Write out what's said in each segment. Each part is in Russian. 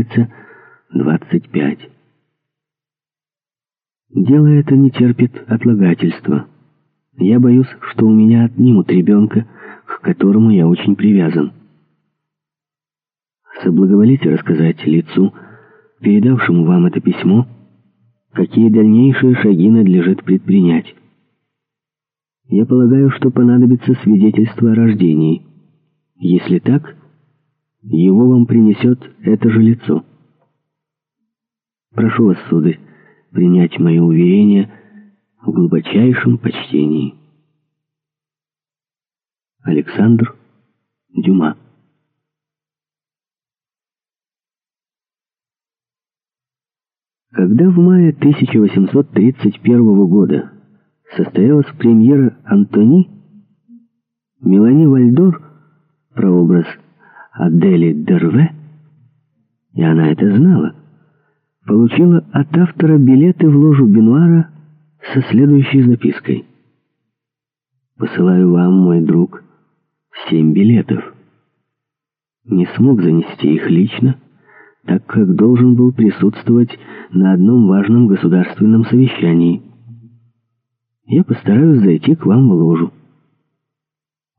числится 25. Дело это не терпит отлагательства. Я боюсь, что у меня отнимут ребенка, к которому я очень привязан. Соблаговолите рассказать лицу, передавшему вам это письмо, какие дальнейшие шаги надлежит предпринять. Я полагаю, что понадобится свидетельство о рождении. Если так, его вам принесет это же лицо. Прошу вас, сударь, принять мои уверения в глубочайшем почтении. Александр Дюма Когда в мае 1831 года состоялась премьера «Антони», Мелани Вальдор, прообраз Адели Дерве, и она это знала, получила от автора билеты в ложу Бенуара со следующей запиской. «Посылаю вам, мой друг, семь билетов. Не смог занести их лично, так как должен был присутствовать на одном важном государственном совещании. Я постараюсь зайти к вам в ложу.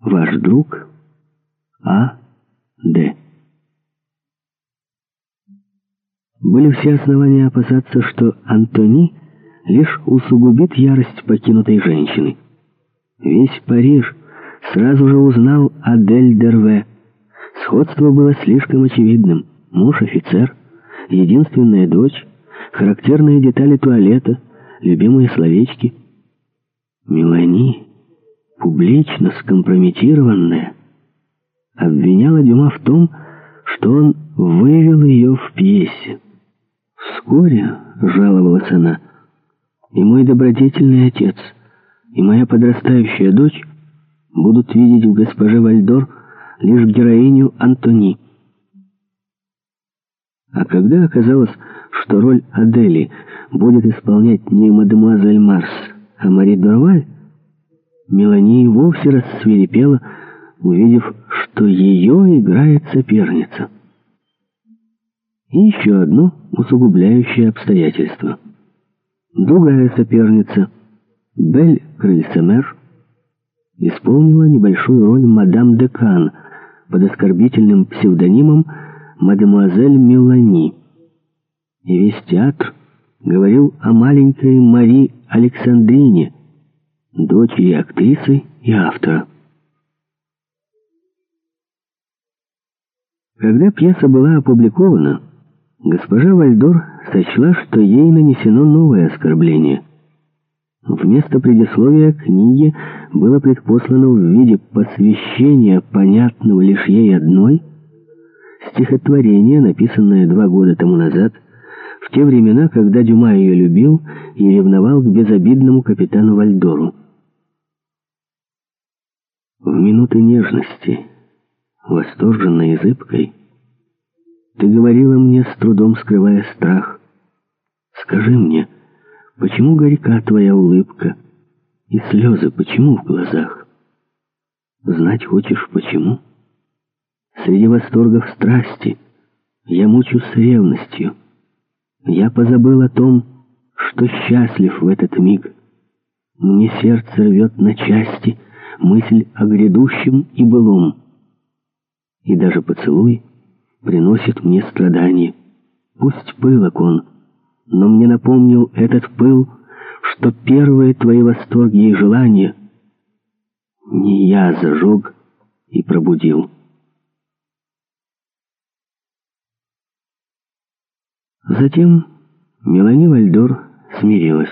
Ваш друг А. Д. Были все основания опасаться, что Антони лишь усугубит ярость покинутой женщины. Весь Париж сразу же узнал Адель Дерве. Сходство было слишком очевидным. Муж офицер, единственная дочь, характерные детали туалета, любимые словечки. Мелани, публично скомпрометированная, обвиняла Дюма в том, что он вывел ее в пьесе. Вскоре, жаловалась она, и мой добродетельный отец, и моя подрастающая дочь будут видеть в госпоже Вальдор лишь героиню Антони. А когда оказалось, что роль Адели будет исполнять не мадемуазель Марс, а Мари Дорваль, Мелани вовсе рассверепела, увидев, что ее играет соперница. И еще одно усугубляющее обстоятельство. Другая соперница, Бель Крыльсемер, исполнила небольшую роль мадам Декан под оскорбительным псевдонимом мадемуазель Мелани. И весь театр говорил о маленькой Мари Александрине, дочери актрисы и автора. Когда пьеса была опубликована, Госпожа Вальдор сочла, что ей нанесено новое оскорбление. Вместо предисловия книги было предпослано в виде посвящения, понятного лишь ей одной, стихотворение, написанное два года тому назад, в те времена, когда Дюма ее любил и ревновал к безобидному капитану Вальдору. В минуты нежности, восторженной и зыбкой, ты говорила мне, с трудом скрывая страх. Скажи мне, почему горька твоя улыбка и слезы почему в глазах? Знать хочешь, почему? Среди восторгов страсти я мучусь ревностью. Я позабыл о том, что счастлив в этот миг. Мне сердце рвет на части мысль о грядущем и былом. И даже поцелуй — приносит мне страдания. Пусть пылок он, но мне напомнил этот пыл, что первые твои восторги и желания не я зажег и пробудил. Затем Мелани Вальдор смирилась.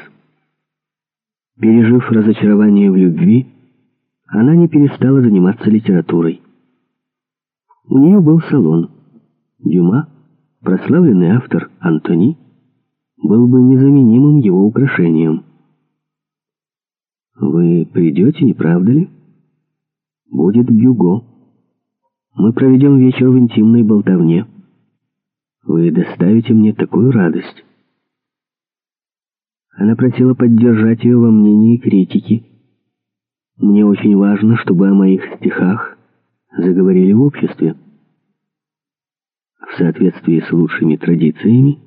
Пережив разочарование в любви, она не перестала заниматься литературой. У нее был салон — Дюма, прославленный автор Антони, был бы незаменимым его украшением. «Вы придете, не правда ли?» «Будет Бюго. Мы проведем вечер в интимной болтовне. Вы доставите мне такую радость». Она просила поддержать ее во мнении критики. «Мне очень важно, чтобы о моих стихах заговорили в обществе». в соответствии с лучшими традициями,